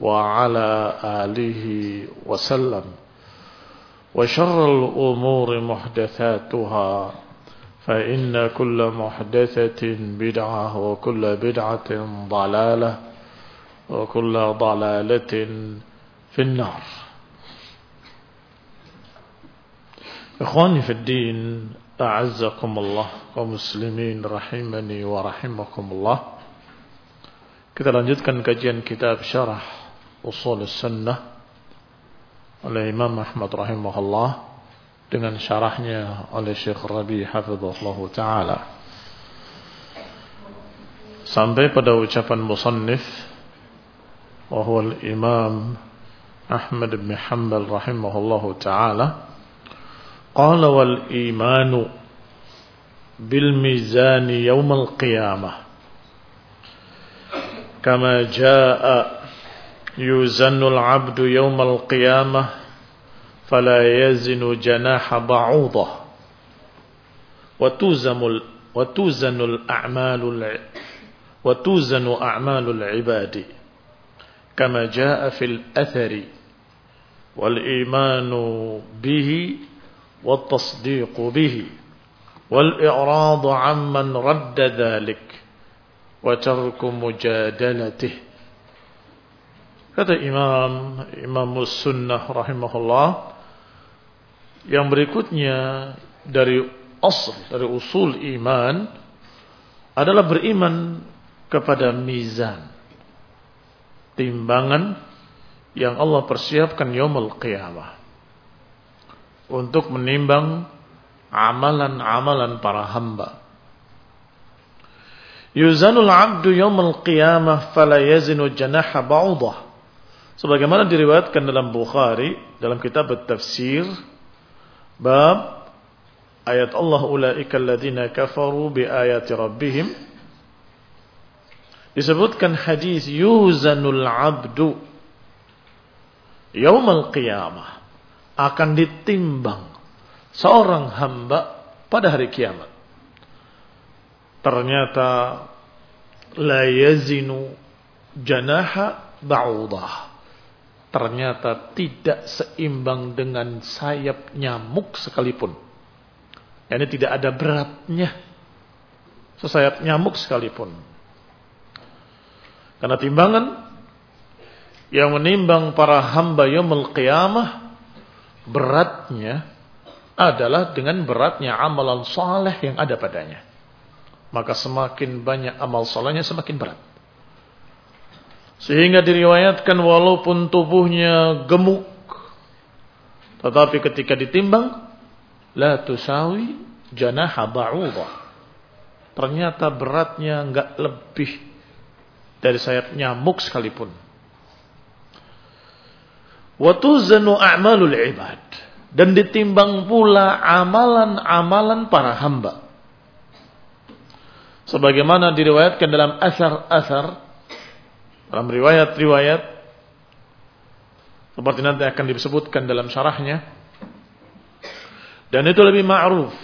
وعلى آله وسلم. وشر الأمور محدثاتها فإن كل محدثة بدعة وكل بدعة ضلالة وكل ضلالة في النار. إخواني في الدين أعزكم الله ومسلمين رحمني ورحمكم الله. Kita lanjutkan kajian kitab Syarah Usul Sunnah oleh Imam Ahmad rahimahullah dengan syarahnya oleh Syekh Rabi hafizahullah taala. Sampai pada ucapan musannif wa al-Imam Ahmad bin Hanbal rahimahullah taala qala wal imanu bil mizan yawm al-qiyamah kama jaa يوزن العبد يوم القيامة فلا يزن جناح بعوضة وتوزن وتوزن الأعمال وتوزن أعمال العباد كما جاء في الأثر والإيمان به والتصديق به والإعراض عمن رد ذلك وترك مجادلته Kata Imam Imam Sunnah rahimahullah yang berikutnya dari asal dari usul iman adalah beriman kepada mizan timbangan yang Allah persiapkan yaumul qiyamah untuk menimbang amalan-amalan para hamba. Yuzanul 'abdu yaumul qiyamah fala yazinu janaha ba'udah Sebagaimana diriwayatkan dalam Bukhari dalam kitab tafsir bab ayat Allah ulaika alladziina kafaru bi ayati rabbihim disebutkan hadis yuzanul abdu yaumal qiyamah akan ditimbang seorang hamba pada hari kiamat. Ternyata la yazinu janaha ba'udah ternyata tidak seimbang dengan sayap nyamuk sekalipun. Yani tidak ada beratnya. Sesayap nyamuk sekalipun. Karena timbangan yang menimbang para hamba yaumul qiyamah beratnya adalah dengan beratnya amalan saleh yang ada padanya. Maka semakin banyak amal salehnya semakin berat. Sehingga diriwayatkan walaupun tubuhnya gemuk tetapi ketika ditimbang la tusawi janaha ba'udah. Ternyata beratnya enggak lebih dari sayap nyamuk sekalipun. Wa a'malul ibad dan ditimbang pula amalan-amalan para hamba. Sebagaimana diriwayatkan dalam asar-asar dalam riwayat-riwayat seperti nanti akan disebutkan dalam syarahnya. Dan itu lebih ma'ruf.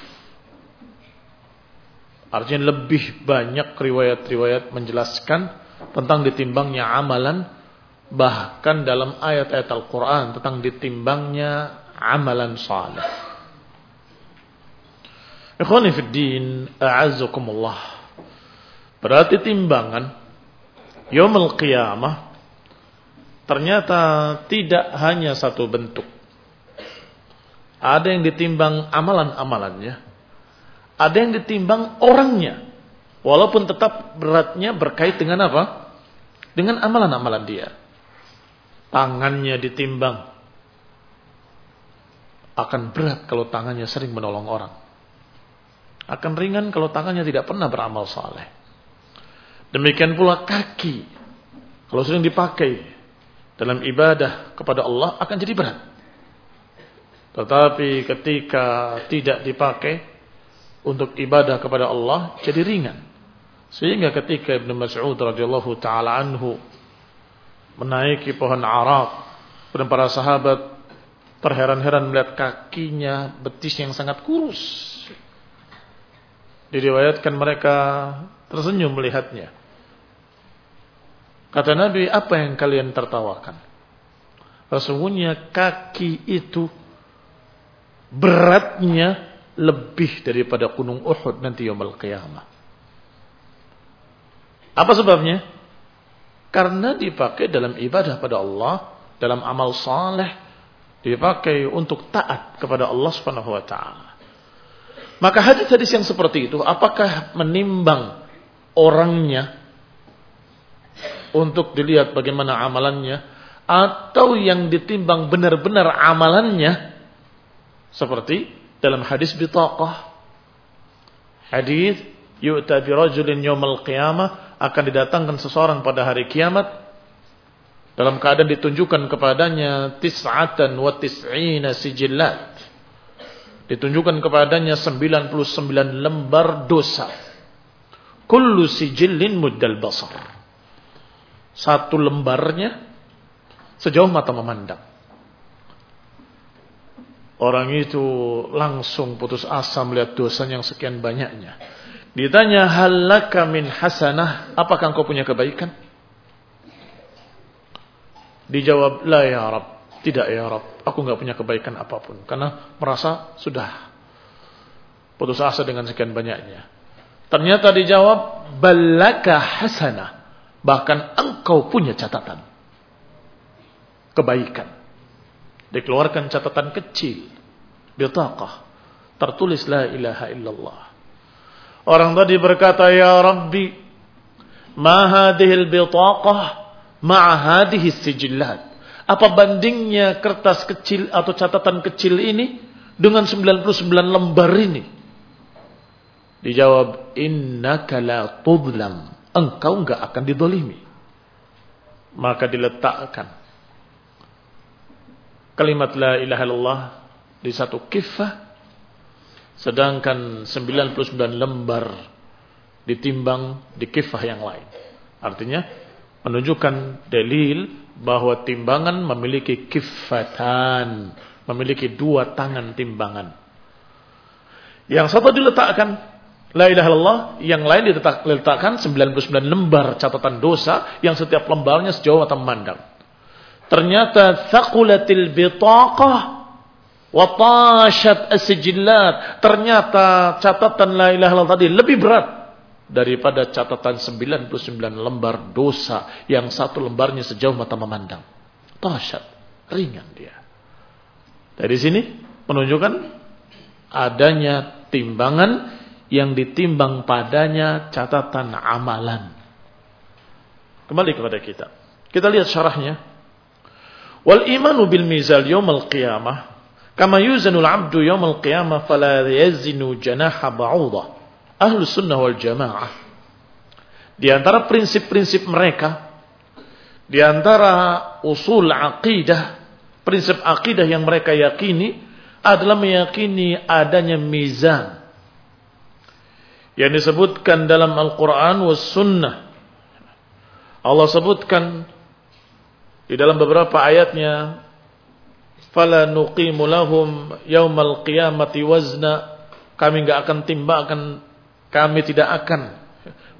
Artinya lebih banyak riwayat-riwayat menjelaskan tentang ditimbangnya amalan bahkan dalam ayat-ayat Al-Qur'an tentang ditimbangnya amalan saleh. Ikhwani fid din, a'azzakumullah. Berarti timbangan Yomul qiyamah ternyata tidak hanya satu bentuk. Ada yang ditimbang amalan-amalannya. Ada yang ditimbang orangnya. Walaupun tetap beratnya berkait dengan apa? Dengan amalan-amalan dia. Tangannya ditimbang. Akan berat kalau tangannya sering menolong orang. Akan ringan kalau tangannya tidak pernah beramal saleh. Demikian pula kaki. Kalau sering dipakai dalam ibadah kepada Allah akan jadi berat. Tetapi ketika tidak dipakai untuk ibadah kepada Allah jadi ringan. Sehingga ketika Ibn Mas'ud radhiyallahu taala anhu menaiki pohon arak dan para sahabat terheran-heran melihat kakinya betis yang sangat kurus. Diriwayatkan mereka tersenyum melihatnya. Kata Nabi, apa yang kalian tertawakan? Sesungguhnya kaki itu beratnya lebih daripada gunung Uhud nanti yaumul qiyamah. Apa sebabnya? Karena dipakai dalam ibadah pada Allah, dalam amal saleh, dipakai untuk taat kepada Allah Subhanahu wa taala. Maka hadis-hadis yang seperti itu apakah menimbang orangnya untuk dilihat bagaimana amalannya atau yang ditimbang benar-benar amalannya seperti dalam hadis bitaqah. Hadis yu'ta bi rajulin yawmal qiyamah akan didatangkan seseorang pada hari kiamat dalam keadaan ditunjukkan kepadanya tis'atan wa tis'ina sijillat. Ditunjukkan kepadanya 99 lembar dosa. Kullu sijillin muddal basar. Satu lembarnya sejauh mata memandang. Orang itu langsung putus asa melihat dosa yang sekian banyaknya. Ditanya halaka min hasanah, apakah engkau punya kebaikan? Dijawab, la ya Rab. Tidak ya Rab, aku nggak punya kebaikan apa pun. Karena merasa sudah putus asa dengan sekian banyaknya. Ternyata dijawab balaka hasanah. Bahkan engkau punya catatan. Kebaikan. Dikeluarkan catatan kecil. Bitaqah. Tertulis la ilaha illallah. Orang tadi berkata, Ya Rabbi, ma hadihil bitaqah ma'a hadihi sijillat. Apa bandingnya kertas kecil atau catatan kecil ini dengan 99 lembar ini? Dijawab, innaka la tudlam. Engkau enggak akan didolimi. Maka diletakkan kalimat la ilaha illallah di satu kifah. Sedangkan 99 lembar ditimbang di kifah yang lain. Artinya menunjukkan dalil bahwa timbangan memiliki kifatan. Memiliki dua tangan timbangan. Yang satu diletakkan La ilaha illallah, yang lain diletakkan 99 lembar catatan dosa yang setiap lembarnya sejauh mata memandang. Ternyata thaqulatil bitaqah Watashat as-sijillat. Ternyata catatan la ilaha illallah tadi lebih berat daripada catatan 99 lembar dosa yang satu lembarnya sejauh mata memandang. Tashat, ringan dia. Dari sini menunjukkan adanya timbangan yang ditimbang padanya catatan amalan. Kembali kepada kita. Kita lihat syarahnya. Wal imanu bil mizal yawmal qiyamah kama yuzanul abdu yawmal qiyamah fala yazinu janaha ba'udah ahlu sunnah wal jamaah. Di antara prinsip-prinsip mereka, di antara usul aqidah, prinsip aqidah yang mereka yakini adalah meyakini adanya mizan. Yang disebutkan dalam Al-Quran was sunnah. Allah sebutkan di dalam beberapa ayatnya fala nuqimu lahum yaumal qiyamati wazna kami enggak akan timbangkan kami tidak akan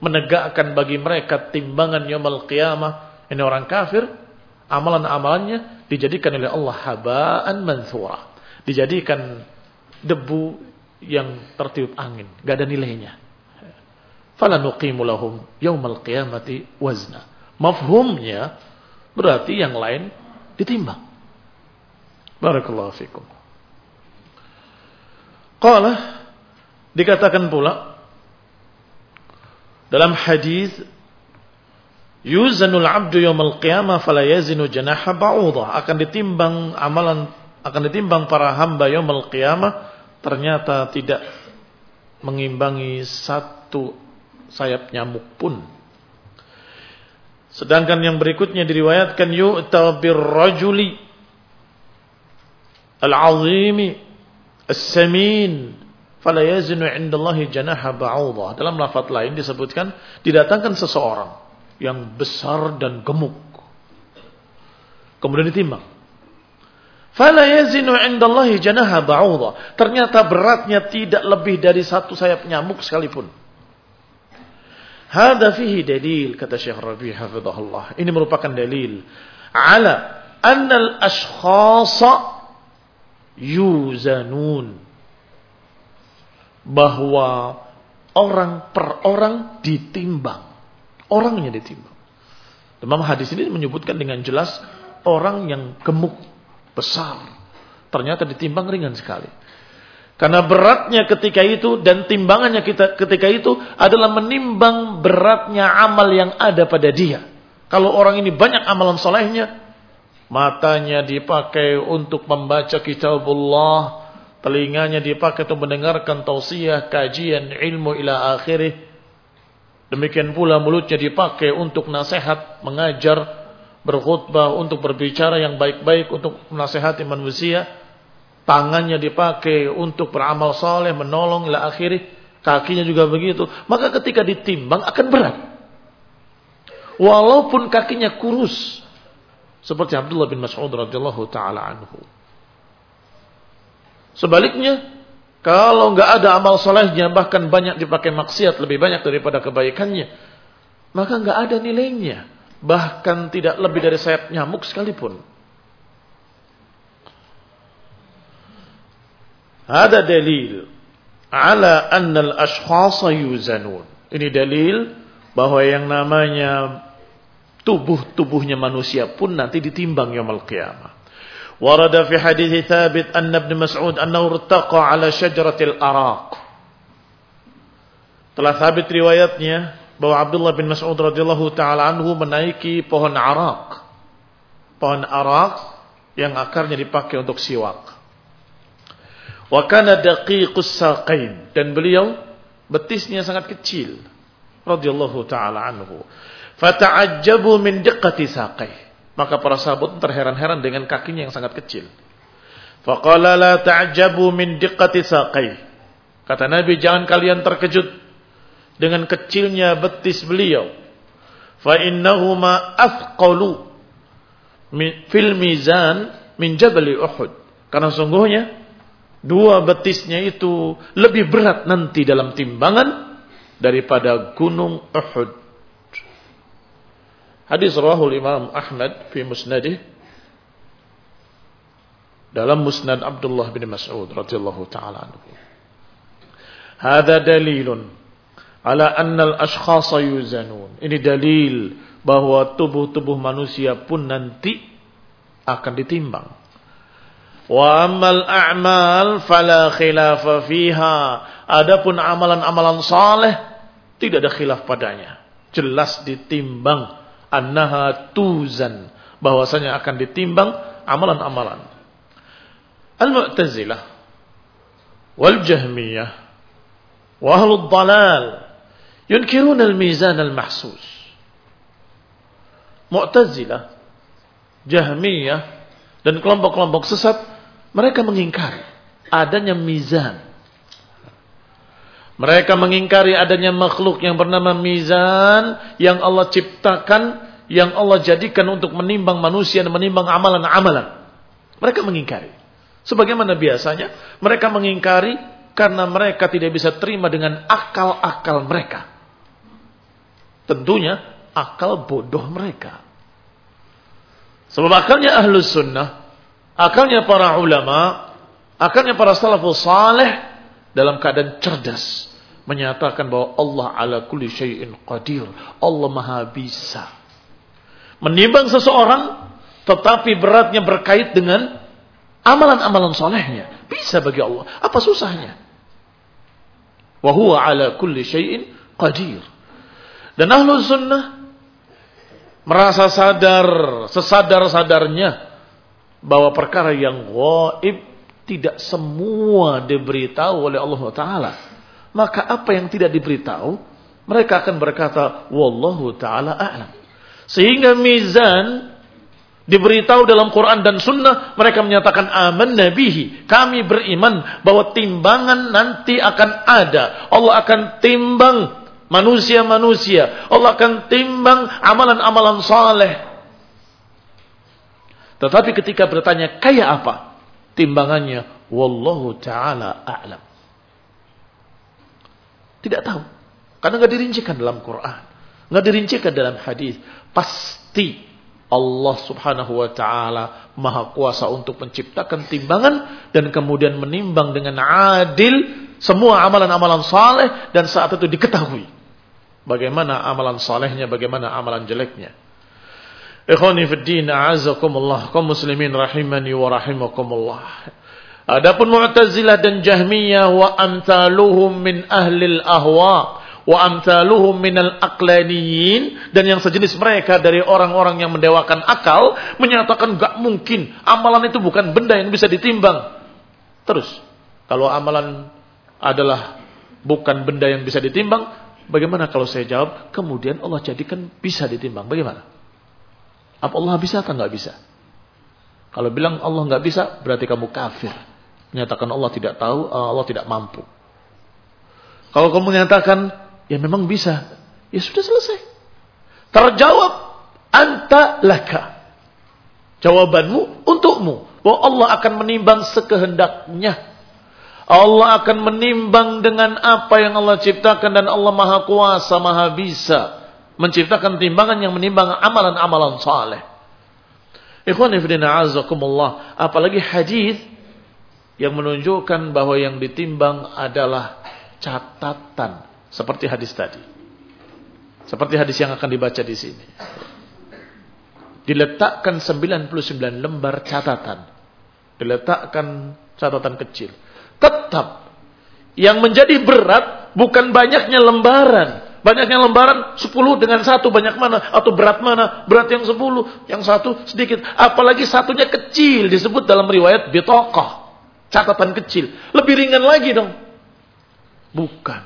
menegakkan bagi mereka timbangan yaumul qiyamah. Ini orang kafir, amalan-amalannya dijadikan oleh Allah habaan mansura. Dijadikan debu yang tertiup angin, gak ada nilainya. Fala nuqimu lahum yaumal qiyamati wazna. Mafhumnya berarti yang lain ditimbang. Barakallahu fikum. Qala dikatakan pula dalam hadis yuzanul abdu yawmal qiyamah fala yazinu janaha ba'udha akan ditimbang amalan akan ditimbang para hamba yawmal qiyamah ternyata tidak mengimbangi satu sayap nyamuk pun. Sedangkan yang berikutnya diriwayatkan yu'ta birrajuli al-azimi as-samin fala yazinu indallahi janaha ba'udha. Dalam lafaz lain disebutkan didatangkan seseorang yang besar dan gemuk. Kemudian ditimbang. Fala yazinu indallahi janaha ba'udha. Ternyata beratnya tidak lebih dari satu sayap nyamuk sekalipun. Hada fihi dalil kata Syekh Rabi hafizahullah. Ini merupakan dalil ala annal ashkhasa yuzanun bahwa orang per orang ditimbang. Orangnya ditimbang. Dalam hadis ini menyebutkan dengan jelas orang yang gemuk, besar. Ternyata ditimbang ringan sekali. Karena beratnya ketika itu dan timbangannya kita ketika itu adalah menimbang beratnya amal yang ada pada dia. Kalau orang ini banyak amalan solehnya, matanya dipakai untuk membaca kitabullah, telinganya dipakai untuk mendengarkan tausiah, kajian, ilmu ila akhirih. Demikian pula mulutnya dipakai untuk nasihat, mengajar, berkhutbah, untuk berbicara yang baik-baik, untuk menasehati manusia. Tangannya dipakai untuk beramal soleh, menolong ila akhirih. Kakinya juga begitu. Maka ketika ditimbang akan berat. Walaupun kakinya kurus. Seperti Abdullah bin Mas'ud radhiyallahu taala anhu. Sebaliknya, kalau nggak ada amal solehnya, bahkan banyak dipakai maksiat lebih banyak daripada kebaikannya, maka nggak ada nilainya. Bahkan tidak lebih dari sayap nyamuk sekalipun. Ada dalil ala annal ashkhasa yuzanun. Ini dalil bahwa yang namanya tubuh-tubuhnya manusia pun nanti ditimbang yaumul qiyamah. Warada fi hadits Thabit anna Ibn Mas'ud annahu irtaqa ala syajaratil araq. Telah sabit riwayatnya bahwa Abdullah bin Mas'ud radhiyallahu taala anhu menaiki pohon araq, Pohon araq yang akarnya dipakai untuk siwak. Wa kana daqiqus saqain dan beliau betisnya sangat kecil radhiyallahu taala anhu. Fata'ajjabu min diqqati saqai. Maka para sahabat terheran-heran dengan kakinya yang sangat kecil. Faqala la ta'jabu min diqqati saqai. Kata Nabi, jangan kalian terkejut dengan kecilnya betis beliau. Fa innahuma athqalu fil mizan min jabali Uhud. Karena sungguhnya dua betisnya itu lebih berat nanti dalam timbangan daripada gunung Uhud. Hadis rawahul Imam Ahmad fi musnadih dalam Musnad Abdullah bin Mas'ud radhiyallahu taala anhu. Hada dalilun ala anna al-ashkhasa yuzanun. Ini dalil bahwa tubuh-tubuh manusia pun nanti akan ditimbang. Wa amal fala khilafa fiha. Adapun amalan-amalan saleh tidak ada khilaf padanya. Jelas ditimbang annaha tuzan bahwasanya akan ditimbang amalan-amalan. Al-Mu'tazilah wal Jahmiyah wa ahlul dalal yunkiruna al-mizan al-mahsus. Mu'tazilah, Jahmiyah, dan kelompok-kelompok sesat, mereka mengingkari adanya mizan. Mereka mengingkari adanya makhluk yang bernama mizan yang Allah ciptakan, yang Allah jadikan untuk menimbang manusia dan menimbang amalan-amalan. Mereka mengingkari. Sebagaimana biasanya, mereka mengingkari karena mereka tidak bisa terima dengan akal-akal mereka. Tentunya akal bodoh mereka. Sebab akalnya ahlus sunnah, akalnya para ulama, akalnya para salafus saleh dalam keadaan cerdas menyatakan bahwa Allah ala kulli syai'in qadir. Allah maha bisa. Menimbang seseorang tetapi beratnya berkait dengan amalan-amalan solehnya. Bisa bagi Allah. Apa susahnya? Wahuwa ala kulli syai'in qadir. Dan ahlu sunnah merasa sadar, sesadar-sadarnya bahwa perkara yang gaib tidak semua diberitahu oleh Allah Taala. Maka apa yang tidak diberitahu, mereka akan berkata, Wallahu Taala a'lam. Sehingga mizan diberitahu dalam Quran dan Sunnah, mereka menyatakan aman nabihi. Kami beriman bahwa timbangan nanti akan ada. Allah akan timbang manusia-manusia. Allah akan timbang amalan-amalan saleh. Tetapi ketika bertanya kayak apa timbangannya, wallahu taala a'lam. Tidak tahu. Karena nggak dirincikan dalam Quran, nggak dirincikan dalam hadis. Pasti Allah Subhanahu wa taala maha kuasa untuk menciptakan timbangan dan kemudian menimbang dengan adil semua amalan-amalan saleh dan saat itu diketahui Bagaimana amalan salehnya, bagaimana amalan jeleknya. Ikhwani fi din, a'azakumullah, kaum muslimin rahimani wa rahimakumullah. Adapun Mu'tazilah dan Jahmiyah wa amtaluhum min ahli al-ahwa wa amtaluhum min al-aqlaniyin dan yang sejenis mereka dari orang-orang yang mendewakan akal menyatakan gak mungkin amalan itu bukan benda yang bisa ditimbang. Terus, kalau amalan adalah bukan benda yang bisa ditimbang, Bagaimana kalau saya jawab, kemudian Allah jadikan bisa ditimbang? Bagaimana? Apa Allah bisa atau nggak bisa? Kalau bilang Allah nggak bisa, berarti kamu kafir. Menyatakan Allah tidak tahu, Allah tidak mampu. Kalau kamu menyatakan, ya memang bisa, ya sudah selesai. Terjawab, anta laka. Jawabanmu untukmu. Bahwa Allah akan menimbang sekehendaknya. Allah akan menimbang dengan apa yang Allah ciptakan dan Allah maha kuasa, maha bisa menciptakan timbangan yang menimbang amalan-amalan saleh. Ikhwan fillah azakumullah, apalagi hadis yang menunjukkan bahwa yang ditimbang adalah catatan seperti hadis tadi. Seperti hadis yang akan dibaca di sini. Diletakkan 99 lembar catatan. Diletakkan catatan kecil Tetap. Yang menjadi berat bukan banyaknya lembaran. Banyaknya lembaran 10 dengan satu banyak mana? Atau berat mana? Berat yang 10, yang satu sedikit. Apalagi satunya kecil disebut dalam riwayat bitokoh. Catatan kecil. Lebih ringan lagi dong. Bukan.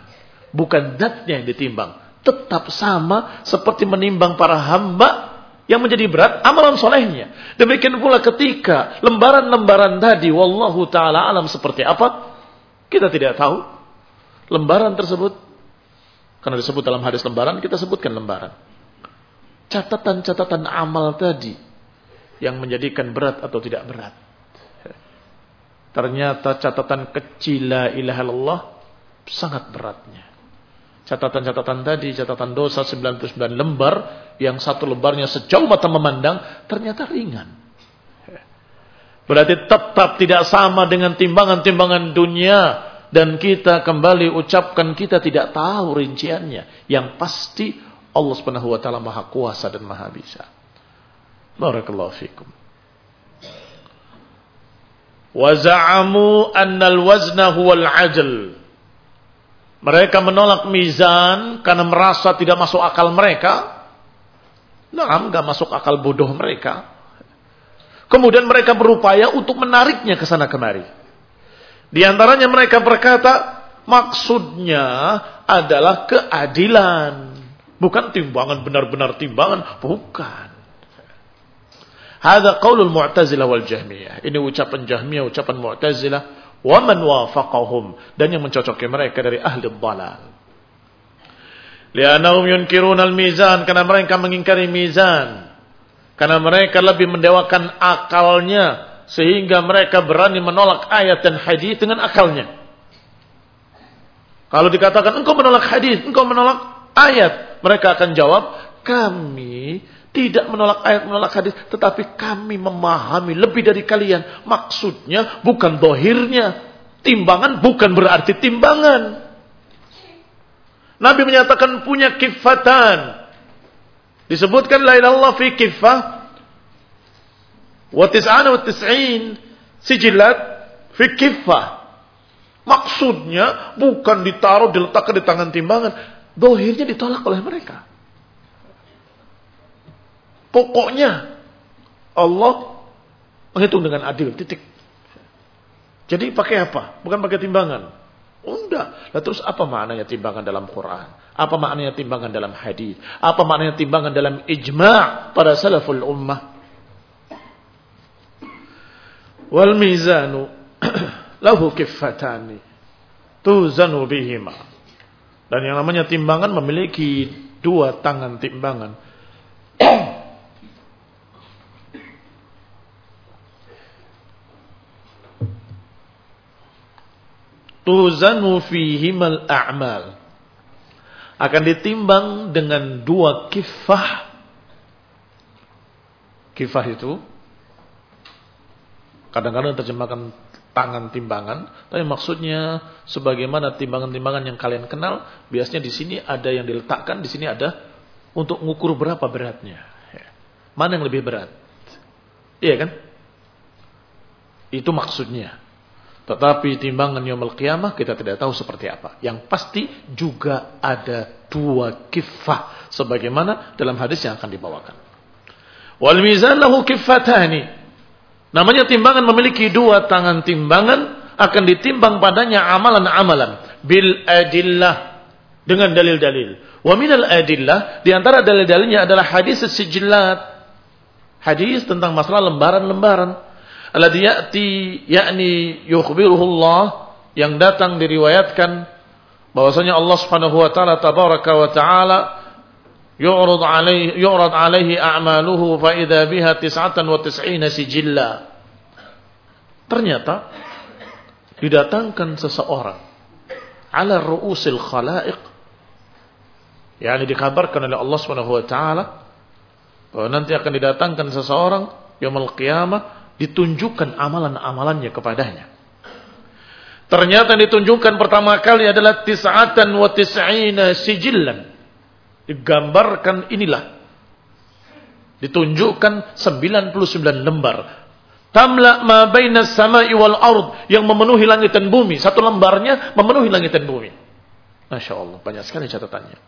Bukan datnya yang ditimbang. Tetap sama seperti menimbang para hamba yang menjadi berat amalan solehnya. Demikian pula ketika lembaran-lembaran tadi, wallahu taala alam seperti apa, kita tidak tahu. Lembaran tersebut, karena disebut dalam hadis lembaran, kita sebutkan lembaran. Catatan-catatan amal tadi yang menjadikan berat atau tidak berat. Ternyata catatan kecil la ilaha illallah sangat beratnya. Catatan-catatan tadi, catatan dosa 99 lembar, yang satu lembarnya sejauh mata memandang, ternyata ringan. Berarti tetap tidak sama dengan timbangan-timbangan dunia. Dan kita kembali ucapkan kita tidak tahu rinciannya. Yang pasti Allah subhanahu wa ta'ala maha kuasa dan maha bisa. Barakallahu fikum. Waza'amu annal wazna huwal ajal. Mereka menolak mizan karena merasa tidak masuk akal mereka. Nah, nggak masuk akal bodoh mereka. Kemudian mereka berupaya untuk menariknya ke sana kemari. Di antaranya mereka berkata, maksudnya adalah keadilan. Bukan timbangan benar-benar timbangan, bukan. Hada qaulul Mu'tazilah wal Jahmiyah. Ini ucapan Jahmiyah, ucapan Mu'tazilah wa man wafaqahum dan yang mencocoki mereka dari ahli dhalal. Lianahum yunkirun al-mizan karena mereka mengingkari mizan. Karena mereka lebih mendewakan akalnya sehingga mereka berani menolak ayat dan hadis dengan akalnya. Kalau dikatakan engkau menolak hadis, engkau menolak ayat, mereka akan jawab, kami tidak menolak ayat, menolak hadis. Tetapi kami memahami lebih dari kalian. Maksudnya bukan dohirnya. Timbangan bukan berarti timbangan. Nabi menyatakan punya kifatan. Disebutkan la ilallah fi kifah. Wa tis'ana tis'in. Sijilat fi kifah. Maksudnya bukan ditaruh, diletakkan di tangan timbangan. Dohirnya ditolak oleh mereka. Pokoknya Allah menghitung dengan adil, titik. Jadi pakai apa? Bukan pakai timbangan. Enggak. Lah terus apa maknanya timbangan dalam Quran? Apa maknanya timbangan dalam hadis? Apa maknanya timbangan dalam ijma' pada salaful ummah? Wal mizanu lahu kiffatani tuzanu bihima. Dan yang namanya timbangan memiliki dua tangan timbangan. tuzanu fihimal a'mal akan ditimbang dengan dua kifah kifah itu kadang-kadang terjemahkan tangan timbangan tapi maksudnya sebagaimana timbangan-timbangan yang kalian kenal biasanya di sini ada yang diletakkan di sini ada untuk mengukur berapa beratnya mana yang lebih berat iya kan itu maksudnya tetapi timbangan yaumul qiyamah kita tidak tahu seperti apa. Yang pasti juga ada dua kifah. Sebagaimana dalam hadis yang akan dibawakan. Wal mizan lahu kifatani. Namanya timbangan memiliki dua tangan timbangan. Akan ditimbang padanya amalan-amalan. Bil adillah. Dengan dalil-dalil. Wa minal adillah. Di antara dalil-dalilnya adalah hadis sejillat. Hadis tentang masalah lembaran-lembaran alladhi ya'ti yakni yukhbiruhu Allah yang datang diriwayatkan bahwasanya Allah Subhanahu wa taala tabaraka wa taala yu'rad alaihi yu'rad alaihi a'maluhu fa idza biha 99 sijilla ternyata didatangkan seseorang ala ru'usil khalaiq yakni dikabarkan oleh Allah Subhanahu wa taala bahwa nanti akan didatangkan seseorang yaumul qiyamah ditunjukkan amalan-amalannya kepadanya. Ternyata ditunjukkan pertama kali adalah tis'atan wa tis'ina sijillan. Digambarkan inilah. Ditunjukkan 99 lembar. Tamla ma baina sama'i wal ard yang memenuhi langit dan bumi. Satu lembarnya memenuhi langit dan bumi. Masya Allah, banyak sekali catatannya.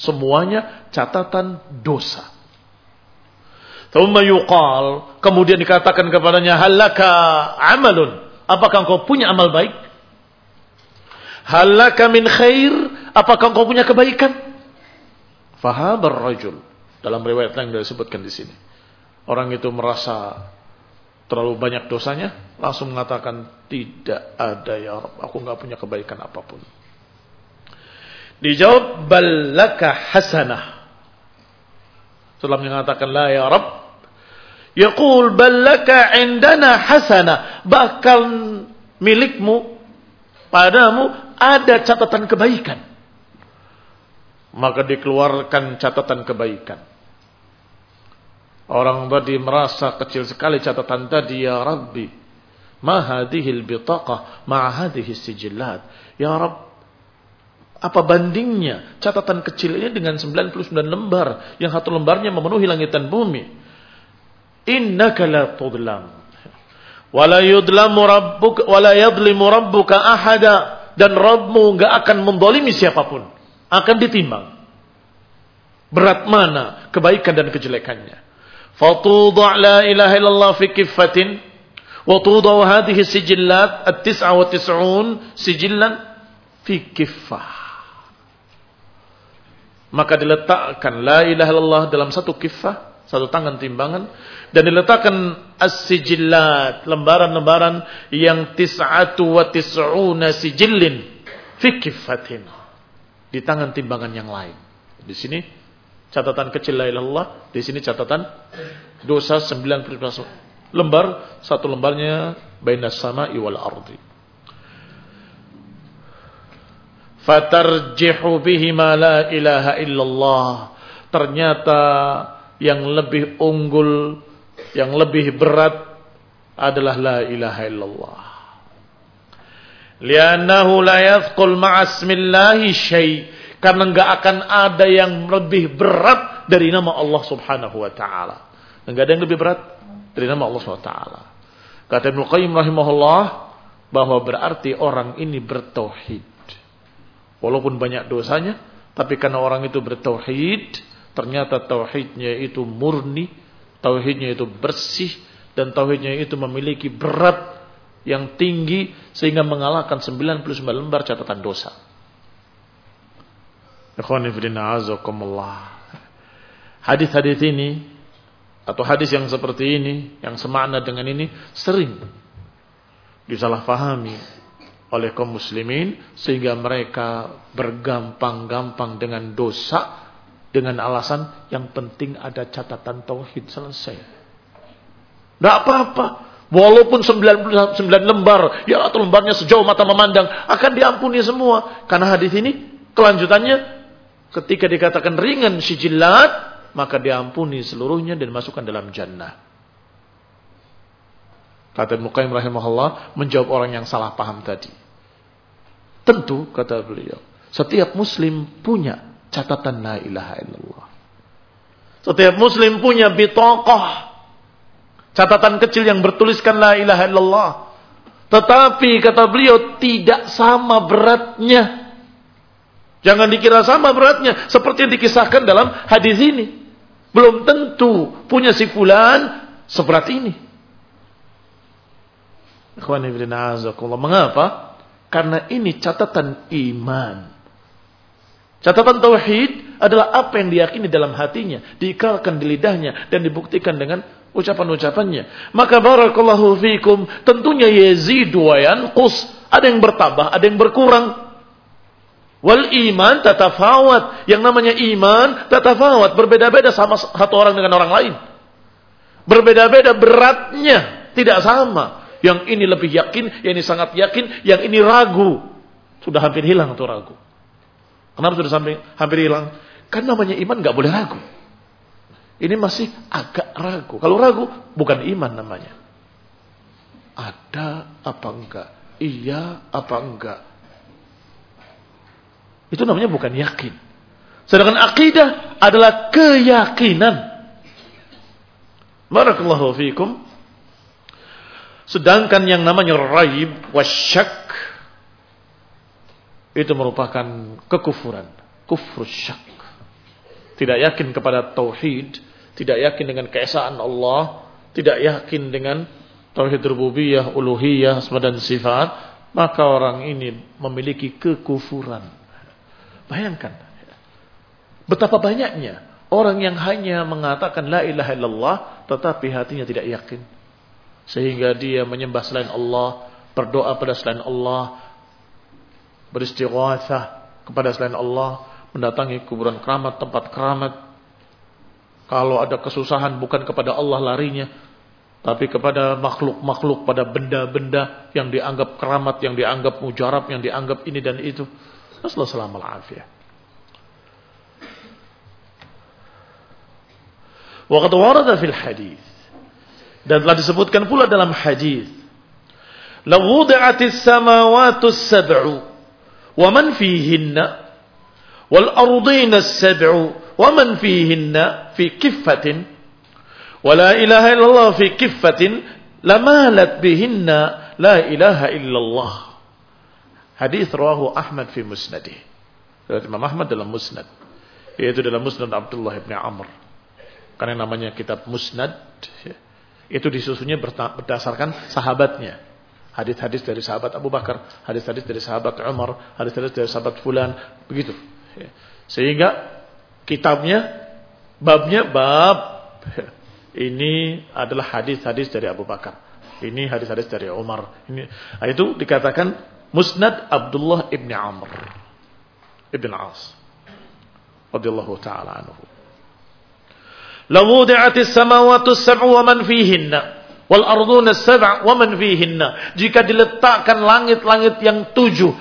Semuanya catatan dosa. Thumma yuqal, kemudian dikatakan kepadanya, halaka amalun. Apakah engkau punya amal baik? Halaka min khair, apakah engkau punya kebaikan? Fahabar rajul. Dalam riwayat yang disebutkan di sini. Orang itu merasa terlalu banyak dosanya, langsung mengatakan, tidak ada ya Rabb, aku nggak punya kebaikan apa pun. Dijawab, balaka hasanah. Setelah mengatakan la ya Rabb, yaqul ballaka indana hasana, bahkan milikmu padamu ada catatan kebaikan. Maka dikeluarkan catatan kebaikan. Orang tadi merasa kecil sekali catatan tadi ya Rabbi. Ma hadhil bitaqah ma hadhihi sijillat. Ya Rabb, apa bandingnya catatan kecil ini dengan 99 lembar yang satu lembarnya memenuhi langit dan bumi? Innaka la tudlam. Wala yudlamu rabbuka wala yadlimu rabbuka ahada dan Rabbmu enggak akan mendolimi siapa pun akan ditimbang berat mana kebaikan dan kejelekannya. Fatudha la ilaha illallah fi kiffatin wa tudaw hadhihi sijillat at-tis'a wa tis'un sijillan fi kiffah. Maka diletakkan la ilaha illallah dalam satu kiffah, satu tangan timbangan dan diletakkan as-sijillat, lembaran-lembaran yang tis'atu wa tis'una sijillin fi kiffatin di tangan timbangan yang lain di sini Catatan kecil la ilallah. Di sini catatan dosa 90 lembar. Satu lembarnya bainas sama iwal ardi. Fatarjihu bihi ma la ilaha illallah. Ternyata yang lebih unggul, yang lebih berat adalah la ilaha illallah. Liannahu la yathqul ma'asmillahi syai' Karena nggak akan ada yang lebih berat dari nama Allah Subhanahu wa taala. Enggak ada yang lebih berat dari nama Allah Subhanahu wa taala. Kata Ibnu Qayyim rahimahullah bahwa berarti orang ini bertauhid. Walaupun banyak dosanya, tapi karena orang itu bertauhid, ternyata tauhidnya itu murni, tauhidnya itu bersih dan tauhidnya itu memiliki berat yang tinggi sehingga mengalahkan 99 lembar catatan dosa. Hadis-hadis ini atau hadis yang seperti ini, yang semakna dengan ini sering disalahfahami oleh kaum muslimin sehingga mereka bergampang-gampang dengan dosa dengan alasan yang penting ada catatan tauhid selesai. Tidak apa-apa. Walaupun 99 lembar, ya atau lembarnya sejauh mata memandang, akan diampuni semua. Karena hadis ini kelanjutannya Ketika dikatakan ringan sijilat, maka diampuni seluruhnya dan masukkan dalam jannah. Kata Muqayyim rahimahullah menjawab orang yang salah paham tadi. Tentu kata beliau, setiap muslim punya catatan la ilaha illallah. Setiap muslim punya bitokoh. Catatan kecil yang bertuliskan la ilaha illallah. Tetapi kata beliau tidak sama beratnya Jangan dikira sama beratnya seperti yang dikisahkan dalam hadis ini. Belum tentu punya si fulan seberat ini. Mengapa? Karena ini catatan iman. Catatan tauhid adalah apa yang diyakini dalam hatinya, diikrarkan di lidahnya dan dibuktikan dengan ucapan-ucapannya. Maka barakallahu fikum, tentunya yazidu wa yanqus. Ada yang bertambah, ada yang berkurang. Wal iman tatafawat. Yang namanya iman tatafawat. Berbeda-beda sama satu orang dengan orang lain. Berbeda-beda beratnya. Tidak sama. Yang ini lebih yakin, yang ini sangat yakin, yang ini ragu. Sudah hampir hilang tuh ragu. Kenapa sudah hampir hilang? Kan namanya iman nggak boleh ragu. Ini masih agak ragu. Kalau ragu, bukan iman namanya. Ada apa enggak? Iya apa enggak? Itu namanya bukan yakin. Sedangkan akidah adalah keyakinan. Barakallahu fiikum. Sedangkan yang namanya raib wasyak itu merupakan kekufuran, kufur syak. Tidak yakin kepada tauhid, tidak yakin dengan keesaan Allah, tidak yakin dengan tauhid rububiyah, uluhiyah, dan sifat, maka orang ini memiliki kekufuran. Bayangkan. Betapa banyaknya orang yang hanya mengatakan la ilaha illallah tetapi hatinya tidak yakin. Sehingga dia menyembah selain Allah, berdoa pada selain Allah, beristighatsah kepada selain Allah, mendatangi kuburan keramat, tempat keramat. Kalau ada kesusahan bukan kepada Allah larinya, tapi kepada makhluk-makhluk, pada benda-benda yang dianggap keramat, yang dianggap mujarab, yang dianggap ini dan itu. Nasallahu salam al-afiyah. Wa qad warada fil hadis. Dan telah disebutkan pula dalam hadis. Law wudi'atis samawati sab'u wa man fihinna wal ardina sab'u wa man fihinna fi kiffatin wa la ilaha illallah fi kiffatin lamalat bihinna la ilaha illallah. Hadis rawahu Ahmad fi musnadih. Imam Ahmad dalam musnad. Yaitu dalam musnad Abdullah ibn Amr. Karena namanya kitab musnad. Itu disusunnya berdasarkan sahabatnya. Hadis-hadis dari sahabat Abu Bakar. Hadis-hadis dari sahabat Umar. Hadis-hadis dari sahabat Fulan. Begitu. Sehingga kitabnya, babnya bab. Ini adalah hadis-hadis dari Abu Bakar. Ini hadis-hadis dari Umar. Ini, nah, itu dikatakan Musnad Abdullah ibn Amr ibn As. Radiyallahu ta'ala anhu. Lawudi'ati samawatu sab'u wa man fihinna. Wal arduna sab'a wa man fihinna. Jika diletakkan langit-langit yang tujuh.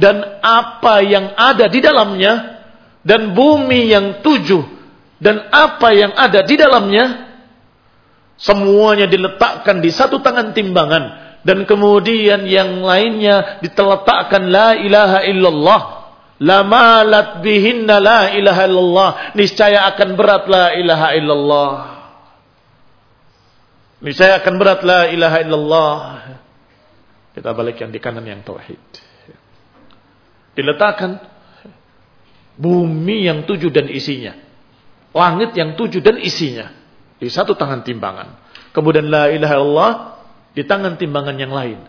Dan apa yang ada di dalamnya. Dan bumi yang tujuh. Dan apa yang ada di dalamnya Semuanya diletakkan di satu tangan timbangan. Dan kemudian yang lainnya diteletakkan la ilaha illallah. La malat bihinna la ilaha illallah. Niscaya akan berat la ilaha illallah. Niscaya akan berat la ilaha illallah. Kita balik yang di kanan yang tauhid. Diletakkan bumi yang tujuh dan isinya. Langit yang tujuh dan isinya di satu tangan timbangan. Kemudian la ilaha illallah di tangan timbangan yang lain.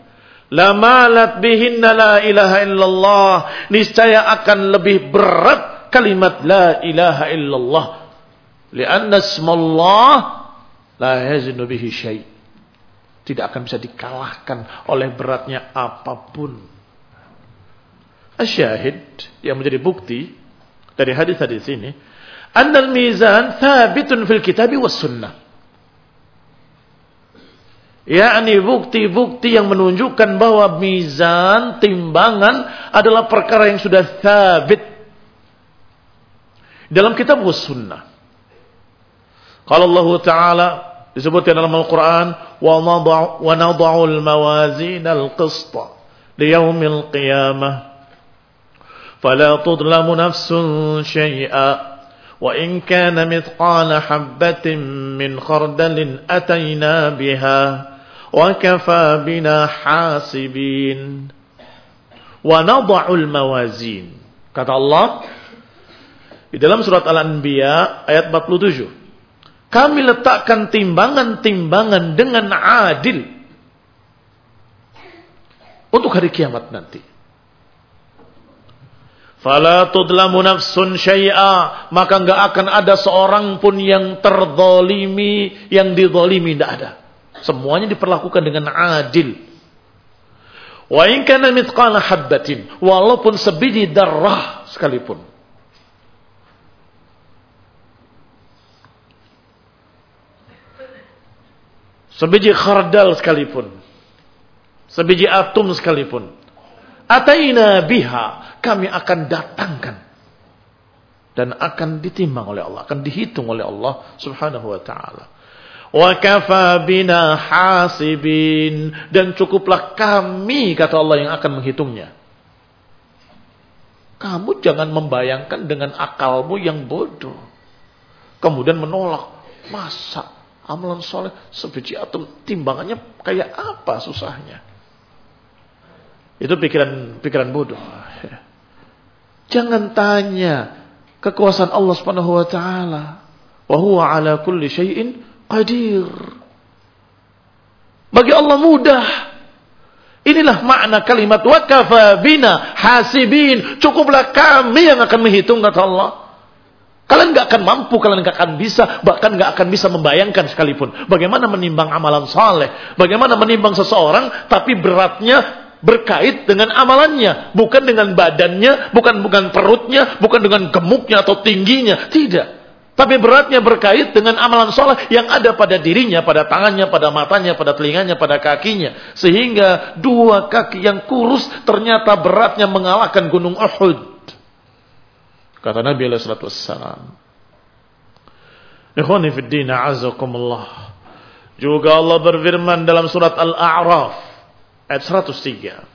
La malat bihinna la ilaha illallah. Niscaya akan lebih berat kalimat la ilaha illallah. Lianna ismallah la yazinu bihi syai' tidak akan bisa dikalahkan oleh beratnya apa pun. Asyahid yang menjadi bukti dari hadis-hadis ini Annal mizan thabitun fil kitabi was sunnah. yakni bukti-bukti yang menunjukkan bahwa mizan, timbangan adalah perkara yang sudah thabit dalam kitab was sunnah. Kalau Allah Ta'ala disebutkan dalam Al-Quran, wa nada'ul mawazin al-qista liyawmil qiyamah. فلا تظلم نفس شيئا وإن كان مثقال حبة من خردل أتينا بها وكفى بنا حاسبين ونضع الموازين kata Allah di dalam surat Al-Anbiya ayat 47 kami letakkan timbangan-timbangan dengan adil untuk hari kiamat nanti Fala tudlamu nafsun syai'a. Maka enggak akan ada seorang pun yang terzolimi, yang dizolimi. Tidak ada. Semuanya diperlakukan dengan adil. Wa in kana mithqala habbatin. Walaupun sebiji darah sekalipun. Sebiji khardal sekalipun. Sebiji atom sekalipun. Ataina biha kami akan datangkan dan akan ditimbang oleh Allah, akan dihitung oleh Allah Subhanahu wa taala. Wa kafa hasibin dan cukuplah kami kata Allah yang akan menghitungnya. Kamu jangan membayangkan dengan akalmu yang bodoh. Kemudian menolak. Masa amalan soleh sebiji atom timbangannya kayak apa susahnya? Itu pikiran pikiran bodoh. Jangan tanya kekuasaan Allah Subhanahu wa taala. Wa huwa ala kulli syai'in qadir. Bagi Allah mudah. Inilah makna kalimat wa kafa bina hasibin. Cukuplah kami yang akan menghitung kata Allah. Kalian nggak akan mampu, kalian nggak akan bisa, bahkan nggak akan bisa membayangkan sekalipun bagaimana menimbang amalan saleh, bagaimana menimbang seseorang, tapi beratnya berkait dengan amalannya, bukan dengan badannya, bukan bukan perutnya, bukan dengan gemuknya atau tingginya, tidak. Tapi beratnya berkait dengan amalan sholat yang ada pada dirinya, pada tangannya, pada matanya, pada telinganya, pada kakinya. Sehingga dua kaki yang kurus ternyata beratnya mengalahkan gunung Uhud. Kata Nabi. Ikhwani fid din azakumullah. Juga Allah berfirman dalam surat Al-A'raf ayat 103.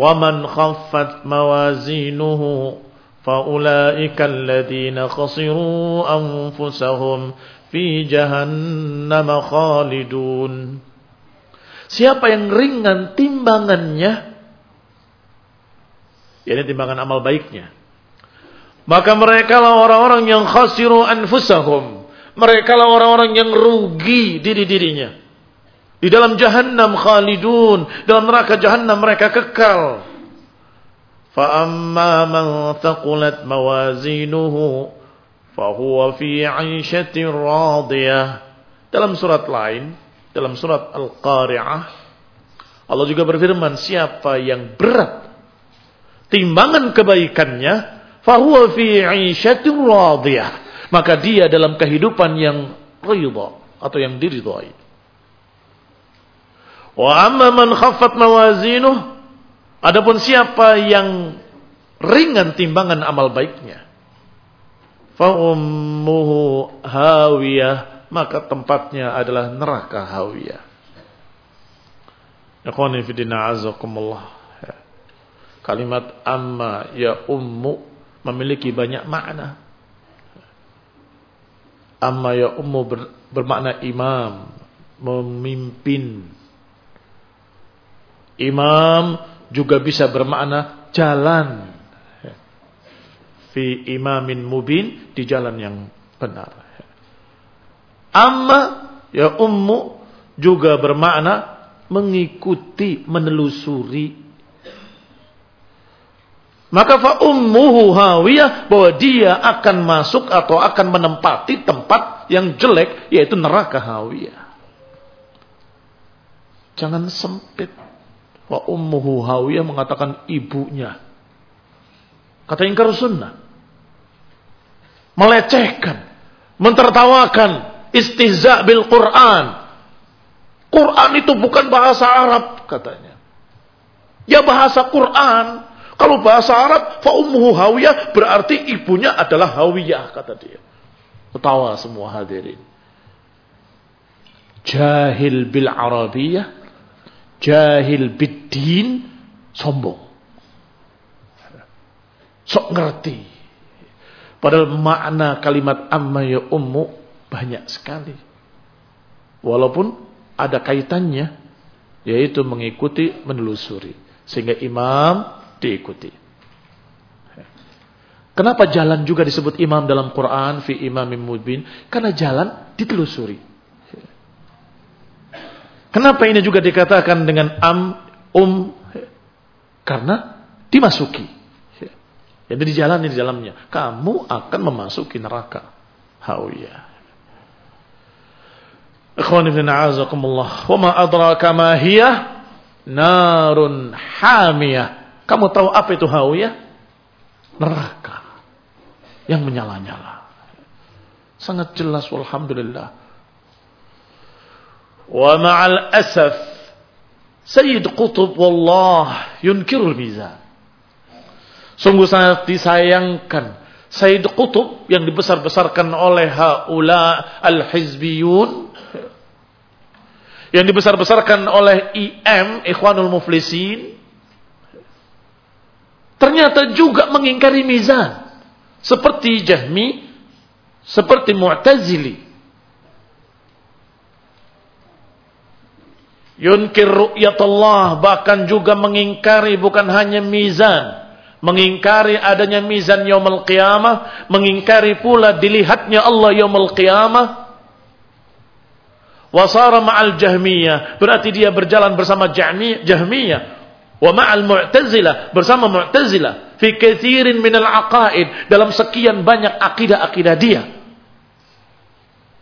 "Wa man khaffat mawazinuhu faulaika alladziina khasiru anfusahum fi jahannam khalidun." Siapa yang ringan timbangannya, yakni timbangan amal baiknya, maka mereka lah orang-orang yang khasiru anfusahum. Mereka lah orang-orang yang rugi diri-dirinya. Di dalam jahannam khalidun. Dalam neraka jahannam mereka kekal. فَأَمَّا مَنْ ثَقُلَتْ مَوَازِينُهُ فَهُوَ فِي عَيْشَةٍ رَاضِيَةٍ Dalam surat lain, dalam surat Al-Qari'ah, Allah juga berfirman, siapa yang berat timbangan kebaikannya, fahuwa fi 'ishatin radiyah. Maka dia dalam kehidupan yang ridha atau yang diridhai. Wa amma man khaffat mawazinuh adapun siapa yang ringan timbangan amal baiknya fa ummuhu hawiyah maka tempatnya adalah neraka hawiyah. Ikhwani fi din azakumullah. Kalimat amma ya ummu memiliki banyak makna. Amma ya ummu ber, bermakna imam, memimpin. Imam juga bisa bermakna jalan. Fi imamin mubin di jalan yang benar. Amma ya ummu juga bermakna mengikuti, menelusuri maka fa ummuhu hawiyah bahwa dia akan masuk atau akan menempati tempat yang jelek yaitu neraka hawiyah. Jangan sempit. Wa ummuhu hawiyah mengatakan ibunya. Kata ingkar sunnah. Melecehkan. Mentertawakan. Istihza bil Quran. Quran itu bukan bahasa Arab katanya. Ya bahasa Quran. Kalau bahasa Arab, fa ummuhu hawiyah berarti ibunya adalah hawiyah kata dia. Ketawa semua hadirin. Jahil bil Arabiyah, jahil bid din, sombong. Sok ngerti. Padahal makna kalimat amma ya ummu banyak sekali. Walaupun ada kaitannya, yaitu mengikuti, menelusuri. Sehingga imam diikuti. Kenapa jalan juga disebut imam dalam Quran fi imamim mubin? Karena jalan ditelusuri. Kenapa ini juga dikatakan dengan am um? Karena dimasuki. Jadi dijalani di dalamnya. Kamu akan memasuki neraka. Hawiyah. Ikhwan ibn a'azakumullah. Wa ma adraka ma hiya narun hamiyah. Kamu tahu apa itu hawiyah? Neraka yang menyala-nyala. Sangat jelas walhamdulillah. Ma'al asaf Sayyid Qutub wallah yunkirul mizan. Sungguh sangat disayangkan Sayyid Qutub yang dibesar-besarkan oleh haula al-hizbiyun yang dibesar-besarkan oleh IM Ikhwanul Muflisin ternyata juga mengingkari mizan. Seperti Jahmi, seperti Mu'tazili. Yunkir ru'yatullah bahkan juga mengingkari bukan hanya mizan. Mengingkari adanya mizan yaumul qiyamah. Mengingkari pula dilihatnya Allah yaumul qiyamah. Wasara ma'al jahmiyah. Berarti dia berjalan bersama jahmiyah wa ma'al mu'tazilah bersama mu'tazilah fi katsirin minal aqaid dalam sekian banyak akidah-akidah dia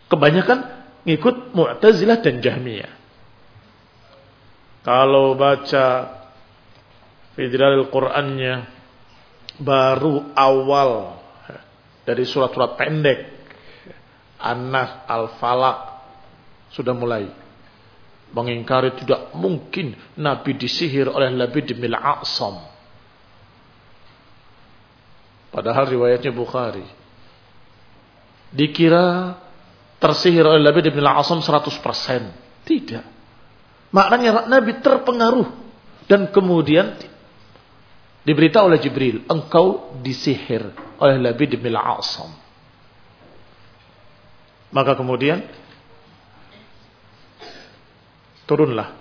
kebanyakan ngikut mu'tazilah dan jahmiyah kalau baca Fidril Qur'annya baru awal dari surat-surat pendek An-Nas, Al-Falaq sudah mulai mengingkari tidak mungkin Nabi disihir oleh Labid bin A'sam. Padahal riwayatnya Bukhari. Dikira tersihir oleh Nabi bin Al-Asam 100%. Tidak. Maknanya Nabi terpengaruh dan kemudian diberitahu oleh Jibril, engkau disihir oleh Nabi bin Al-Asam. Maka kemudian turunlah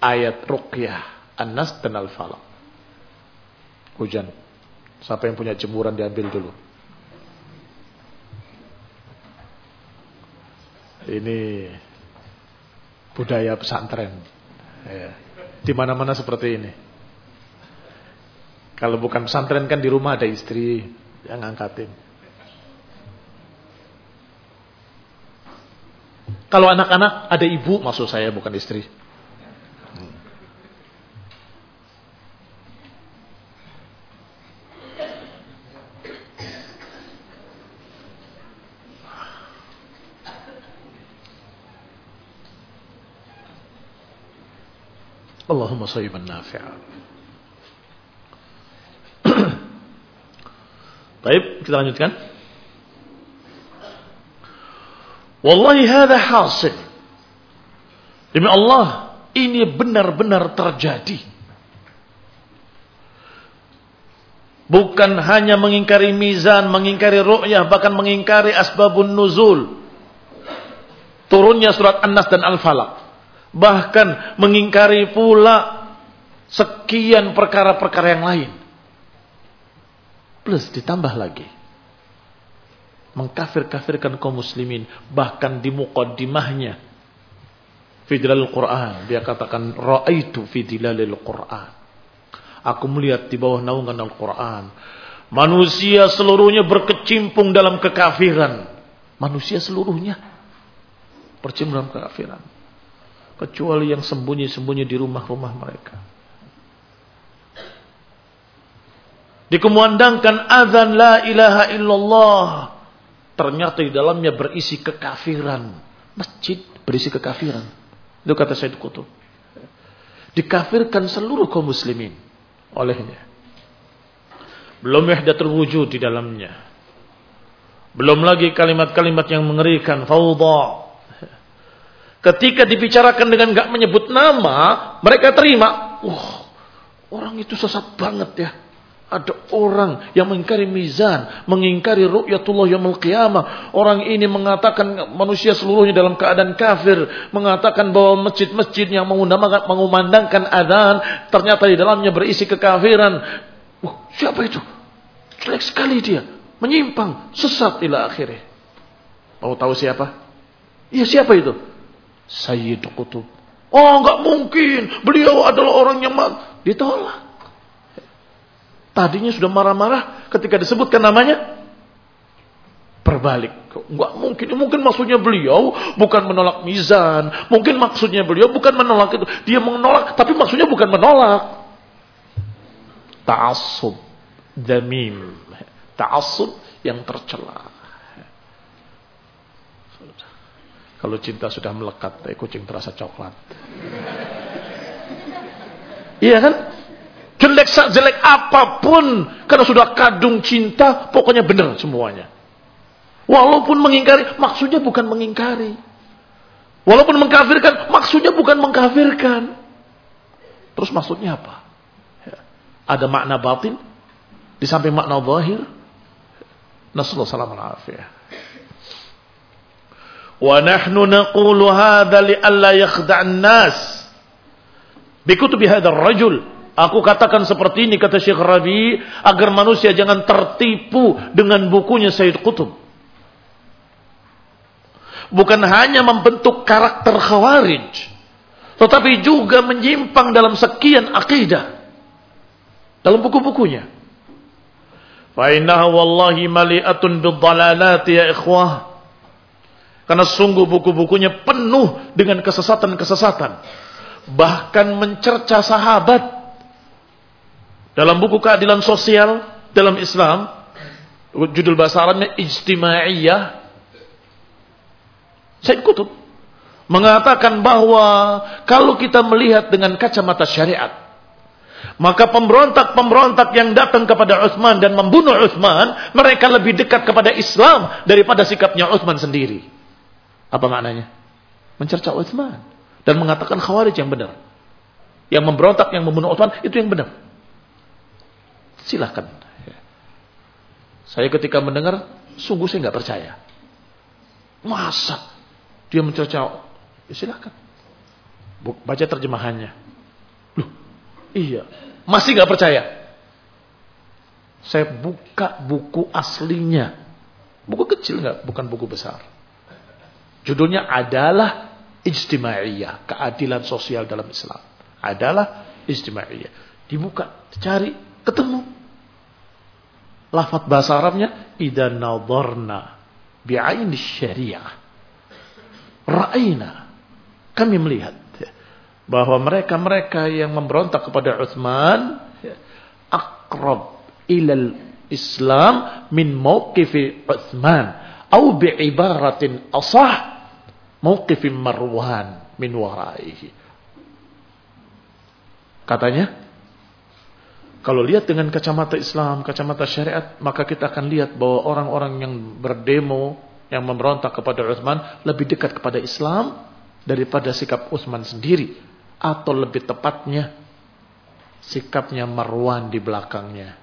ayat ruqyah An-Nas dan Al-Falaq. Hujan. Siapa yang punya jemuran diambil dulu. Ini budaya pesantren. Ya. Di mana-mana seperti ini. Kalau bukan pesantren kan di rumah ada istri yang ngangkatin. Kalau anak-anak ada ibu, maksud saya bukan istri. Allahumma sayyiban nafi'a. Baik, kita lanjutkan. Wallahi hadha hasil. Demi Allah, ini benar-benar terjadi. Bukan hanya mengingkari mizan, mengingkari ru'yah, bahkan mengingkari asbabun nuzul. Turunnya surat An-Nas dan Al-Falaq. Bahkan mengingkari pula sekian perkara-perkara yang lain. Plus ditambah lagi mengkafir-kafirkan kaum muslimin bahkan di muqaddimahnya. Dilalil Quran dia katakan raaitu fi dilalil Quran. Aku melihat di bawah naungan Al-Quran manusia seluruhnya berkecimpung dalam kekafiran. Manusia seluruhnya berkecimpung dalam kekafiran kecuali yang sembunyi-sembunyi di rumah-rumah mereka dikumandangkan azan la ilaha illallah ternyata di dalamnya berisi kekafiran. Masjid berisi kekafiran. Itu kata Said Qutub. Dikafirkan seluruh kaum muslimin olehnya. Belum wahdatul wujud di dalamnya. Belum lagi kalimat-kalimat yang mengerikan, faudha. Ketika dibicarakan dengan gak menyebut nama, mereka terima. Wah, orang itu sesat banget ya. Ada orang yang mengingkari mizan, mengingkari ru'yatullah yaumul qiyamah. Orang ini mengatakan manusia seluruhnya dalam keadaan kafir, mengatakan bahwa masjid-masjid yang mengumandangkan adzan ternyata di dalamnya berisi kekafiran. Uh, siapa itu? Jelek sekali dia, menyimpang, sesat ila akhirnya. Mau tahu siapa? Iya siapa itu? Sayyid Qutub. Oh, enggak mungkin. Beliau adalah orang yang ditolak. Tadinya sudah marah-marah ketika disebutkan namanya. Berbalik. Enggak mungkin. Mungkin maksudnya beliau bukan menolak mizan. Mungkin maksudnya beliau bukan menolak itu. Dia menolak tapi maksudnya bukan menolak. Ta'asub. Damim. Ta'asub yang tercela. Kalau cinta sudah melekat, eh, kucing terasa coklat. Iya kan? Jelek jelek apa pun. Karena sudah kadung cinta, pokoknya benar semuanya. Walaupun mengingkari, maksudnya bukan mengingkari. Walaupun mengkafirkan, maksudnya bukan mengkafirkan. Terus maksudnya apa? Ya. Ada makna batin, di samping makna zahir. Nasallahu al-afiyah. Wa nahnu naqulu hadha li alla yakhda'an nas. Bikutubi hadha rajul Aku katakan seperti ini kata Syekh Rabi agar manusia jangan tertipu dengan bukunya Sayyid Qutub. Bukan hanya membentuk karakter khawarij, tetapi juga menyimpang dalam sekian akidah dalam buku-bukunya. Fa wallahi mali'atun bidhalalati ya ikhwah. Karena sungguh buku-bukunya penuh dengan kesesatan-kesesatan. Bahkan mencerca sahabat dalam buku keadilan sosial dalam Islam, judul bahasa Arabnya Ijtimaiyah. Said Kutub mengatakan bahwa kalau kita melihat dengan kacamata syariat, maka pemberontak-pemberontak yang datang kepada Utsman dan membunuh Utsman, mereka lebih dekat kepada Islam daripada sikapnya Utsman sendiri. Apa maknanya? Mencerca Utsman dan mengatakan Khawarij yang benar. Yang memberontak, yang membunuh Utsman itu yang benar. Silahkan. Saya ketika mendengar, sungguh saya nggak percaya. Masa dia mencerca? Ya silahkan. Baca terjemahannya. Loh, iya. Masih nggak percaya? Saya buka buku aslinya. Buku kecil nggak, bukan buku besar. Judulnya adalah ijtimaiyah, keadilan sosial dalam Islam. Adalah ijtimaiyah. Dibuka, cari, ketemu. Lafat bahasa Arabnya idza nadharna bi'ain syariah. Ra'aina. Kami melihat bahwa mereka-mereka yang memberontak kepada Utsman akrab ilal Islam min mauqifi Utsman atau bi'ibaratin asah mauqifin Marwan min waraihi. Katanya, kalau lihat dengan kacamata Islam, kacamata syariat, maka kita akan lihat bahwa orang-orang yang berdemo, yang memberontak kepada Utsman lebih dekat kepada Islam daripada sikap Utsman sendiri atau lebih tepatnya sikapnya Marwan di belakangnya.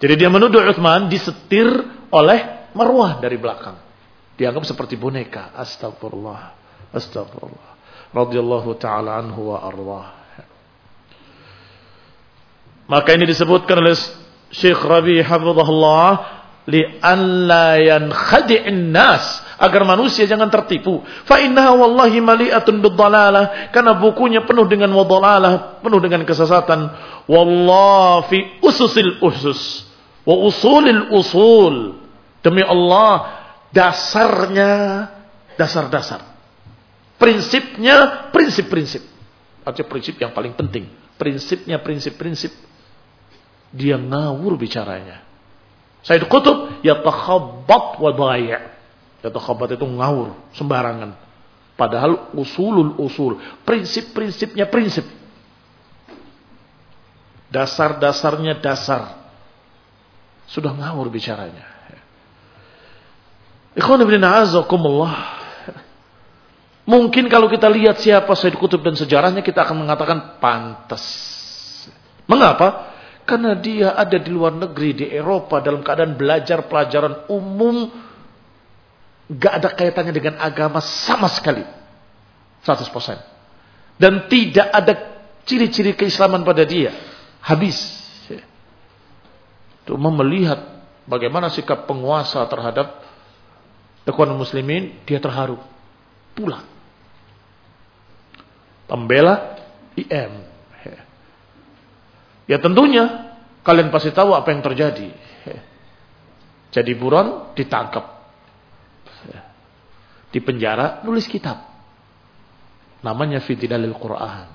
Jadi dia menuduh Utsman disetir oleh Marwan dari belakang. Dianggap seperti boneka. Astagfirullah. Astagfirullah. Radiyallahu taala anhu wa arwah. Maka ini disebutkan oleh Syekh Rabi hafizahullah li an la yankhadi'in nas agar manusia jangan tertipu. Fa innaha wallahi mali'atun biddalalah karena bukunya penuh dengan wadalalah, penuh dengan kesesatan. Wallahi fi ususil usus wa usulil usul. Demi Allah, dasarnya dasar-dasar. Prinsipnya prinsip-prinsip. Artinya prinsip yang paling penting. Prinsipnya prinsip-prinsip. Dia ngawur bicaranya. Sayyid Qutub yatakhabbat wa dhaya'. Jatuh khabat itu ngawur, sembarangan. Padahal usulul usul, prinsip-prinsipnya prinsip. Dasar-dasarnya dasar. Sudah ngawur bicaranya. Ikhwan ibn. Mungkin kalau kita lihat siapa Said Kutub dan sejarahnya kita akan mengatakan pantas. Mengapa? Karena dia ada di luar negeri, di Eropa dalam keadaan belajar pelajaran umum Gak ada kaitannya dengan agama sama sekali. 100%. Dan tidak ada ciri-ciri keislaman pada dia. Habis. Itu melihat bagaimana sikap penguasa terhadap ekonomi muslimin, dia terharu. Pulang. Pembela IM. Ya tentunya kalian pasti tahu apa yang terjadi. Jadi buron ditangkap di penjara nulis kitab. Namanya Fitidalil Quran.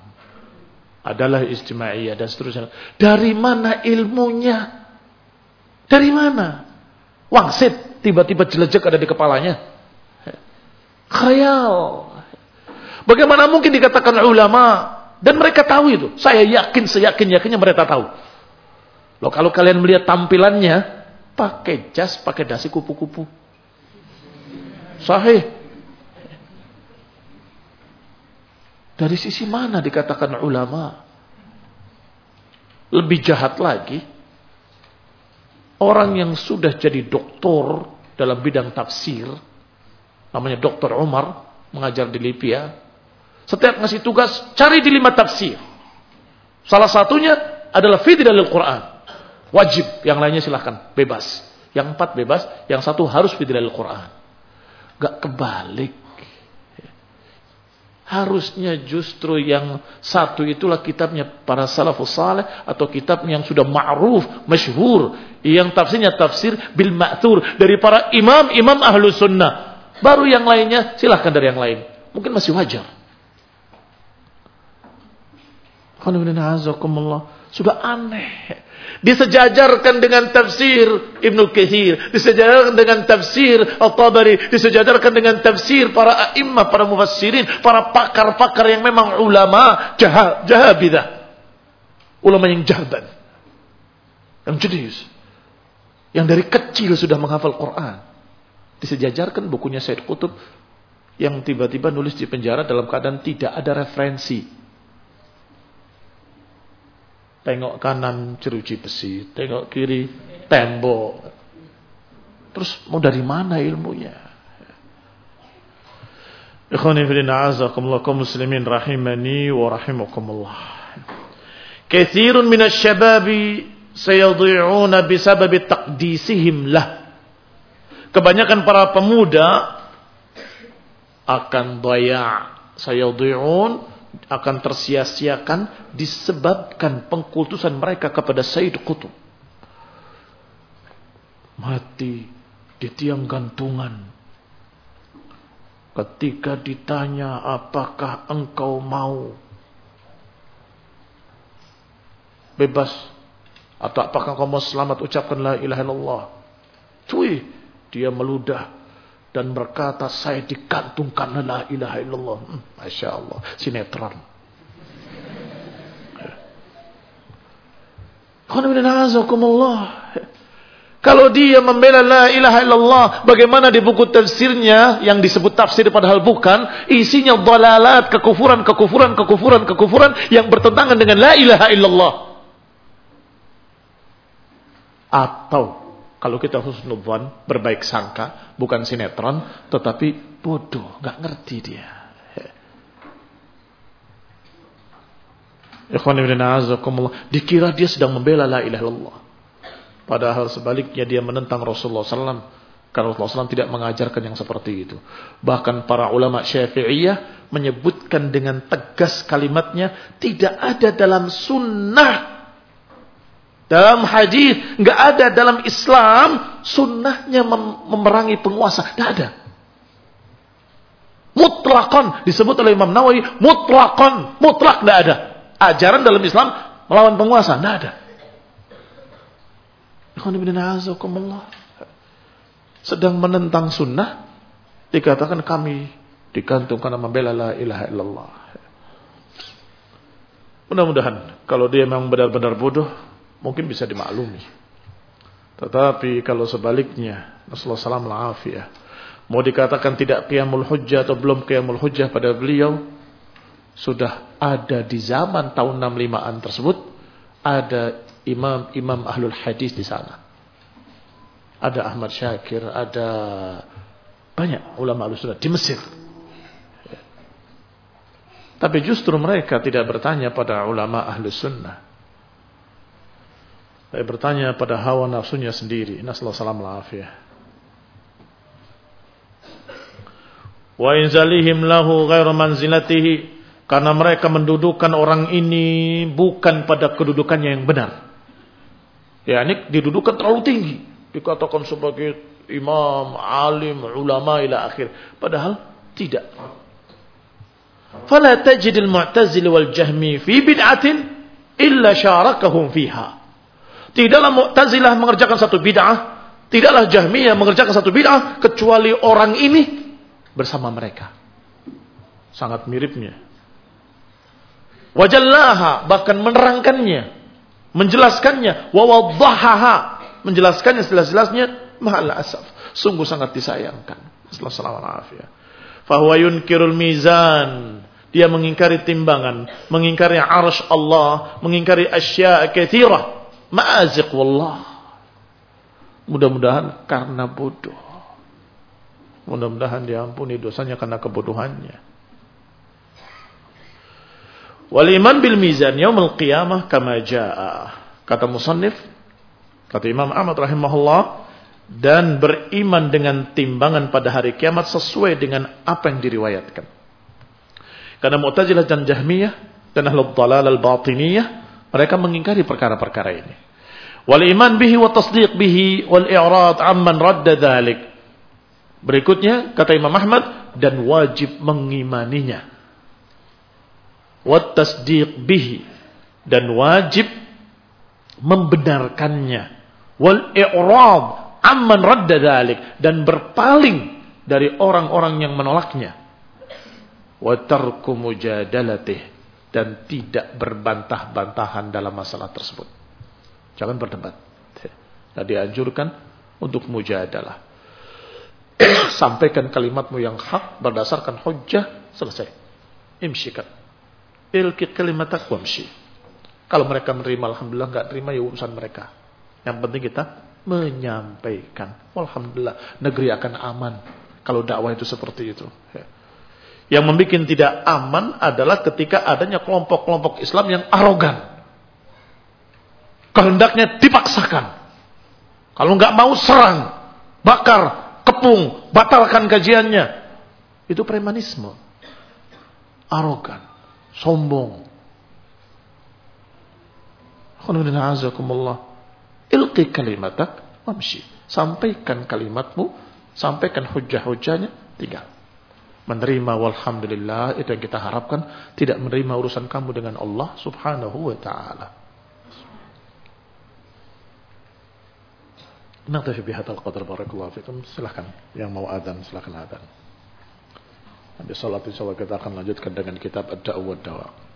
Adalah istimaiyah dan seterusnya. Dari mana ilmunya? Dari mana? Wangsit tiba-tiba jelejek ada di kepalanya. Khayal. Bagaimana mungkin dikatakan ulama dan mereka tahu itu. Saya yakin, seyakin-yakinnya mereka tahu. Loh kalau kalian melihat tampilannya, pakai jas, pakai dasi kupu-kupu. Sahih. Dari sisi mana dikatakan ulama? Lebih jahat lagi, orang yang sudah jadi doktor dalam bidang tafsir, namanya Dokter Umar, mengajar di Libya, setiap ngasih tugas, cari di lima tafsir. Salah satunya adalah fitri dalil Quran. Wajib, yang lainnya silahkan, bebas. Yang empat bebas, yang satu harus fitri dalil Quran. Gak kebalik. Harusnya justru yang satu itulah kitabnya para salafus saleh atau kitab yang sudah ma'ruf, masyhur, yang tafsirnya tafsir bil ma'thur dari para imam-imam ahlu sunnah. Baru yang lainnya silahkan dari yang lain. Mungkin masih wajar. Sudah aneh. Disejajarkan dengan tafsir Ibnu Katsir, disejajarkan dengan tafsir At-Tabari, disejajarkan dengan tafsir para a'immah, para mufassirin, para pakar-pakar yang memang ulama jah jahabidah. Ulama yang jahaban. Yang jenius. Yang dari kecil sudah menghafal Quran. Disejajarkan bukunya Said Qutub yang tiba-tiba nulis di penjara dalam keadaan tidak ada referensi. Tengok kanan jeruji besi, tengok kiri tembok. Terus mau dari mana ilmunya? Ikhwani fillah azakumullah kaum muslimin rahimani wa rahimakumullah. Katsirun minasy-syababi sayadhi'una bisababi taqdisihim lah. Kebanyakan para pemuda akan daya sayadhi'un akan tersia-siakan disebabkan pengkultusan mereka kepada Sayyid Qutub. Mati di tiang gantungan. Ketika ditanya apakah engkau mau bebas atau apakah engkau mau selamat ucapkan la ilaha illallah. Cuy, dia meludah dan berkata saya dikantungkan la ilaha illallah. Hmm, Masya Allah, sinetron. Kalau dia membela la ilaha illallah, bagaimana di buku tafsirnya yang disebut tafsir padahal bukan, isinya dalalat, kekufuran, kekufuran, kekufuran, kekufuran yang bertentangan dengan la ilaha illallah. Atau kalau kita husnudzan, berbaik sangka, bukan sinetron, tetapi bodoh, nggak ngerti dia. Dikira dia sedang membela la ilaha illallah. Padahal sebaliknya dia menentang Rasulullah SAW. Karena Rasulullah SAW tidak mengajarkan yang seperti itu. Bahkan para ulama syafi'iyah menyebutkan dengan tegas kalimatnya. Tidak ada dalam sunnah dalam hadis nggak ada dalam Islam sunnahnya mem memerangi penguasa, nggak ada. Mutlakon disebut oleh Imam Nawawi mutlakon, mutlak nggak ada. Ajaran dalam Islam melawan penguasa nggak ada. Sedang menentang sunnah dikatakan kami digantungkan nama bela la ilaha illallah. Mudah-mudahan kalau dia memang benar-benar bodoh mungkin bisa dimaklumi. Tetapi kalau sebaliknya, Rasulullah SAW ya, mau dikatakan tidak qiyamul hujjah atau belum qiyamul hujjah pada beliau, sudah ada di zaman tahun 65-an tersebut, ada imam-imam ahlul hadis di sana. Ada Ahmad Syakir, ada banyak ulama ahlus sunnah di Mesir. Tapi justru mereka tidak bertanya pada ulama ahlus sunnah. Saya bertanya pada hawa nafsunya sendiri. Nasallahu salam afiyah. Wa inzalihim lahu ghairu manzilatihi karena mereka mendudukan orang ini bukan pada kedudukannya yang benar. Ya, ini didudukan terlalu tinggi. Dikatakan sebagai imam, alim, ulama ila akhir. Padahal tidak. Fala tajidil mu'tazil wal jahmi fi bid'atin illa syarakahum fiha. Tidaklah Mu'tazilah mengerjakan satu bid'ah, tidaklah Jahmiyah mengerjakan satu bid'ah kecuali orang ini bersama mereka. Sangat miripnya. Wajallaha bahkan menerangkannya, menjelaskannya, wawadhahaha, menjelaskannya sejelas-jelasnya, mahal asaf. Sungguh sangat disayangkan. Fahuwa yunkirul mizan. Dia mengingkari timbangan, mengingkari arsh Allah, mengingkari asya' kathirah Ma'azik wallah. Mudah-mudahan karena bodoh. Mudah-mudahan diampuni dosanya karena kebodohannya. Wal iman bil mizan yaumil qiyamah kama jaa. Kata musannif, kata Imam Ahmad rahimahullah, dan beriman dengan timbangan pada hari kiamat sesuai dengan apa yang diriwayatkan. Karena Mu'tazilah dan Jahmiyah dan Ahlul Dalal al-Batiniyah mereka mengingkari perkara-perkara ini. Wal iman bihi wa tasdiq bihi wal i'rad amman radda dhalik. Berikutnya kata Imam Ahmad dan wajib mengimaninya. Wa tasdiq bihi dan wajib membenarkannya. Wal i'rad amman radda dhalik dan berpaling dari orang-orang yang menolaknya. Wa tarku mujadalatih dan tidak berbantah-bantahan dalam masalah tersebut. Jangan berdebat. Tadi anjurkan untuk mujadalah. Sampaikan kalimatmu yang hak berdasarkan hujjah. Selesai. Imsyikan. Ilki kalimatak wamshi. Kalau mereka menerima, Alhamdulillah. nggak terima, ya urusan mereka. Yang penting kita menyampaikan. Alhamdulillah. Negeri akan aman. Kalau dakwah itu seperti itu. Yang membuat tidak aman adalah ketika adanya kelompok-kelompok Islam yang arogan. Kehendaknya dipaksakan. Kalau nggak mau serang, bakar, kepung, batalkan kajiannya. Itu premanisme. Arogan, sombong. Ilqi kalimatak, mamshi. Sampaikan kalimatmu, sampaikan hujah-hujahnya, tinggal menerima walhamdulillah itu yang kita harapkan tidak menerima urusan kamu dengan Allah subhanahu wa ta'ala. Naktafi bihadal qadar barakallahu fikum. Silahkan yang mau adhan silahkan adhan Habis salat insyaAllah kita akan lanjutkan dengan kitab Ad-Da'u wa Dawa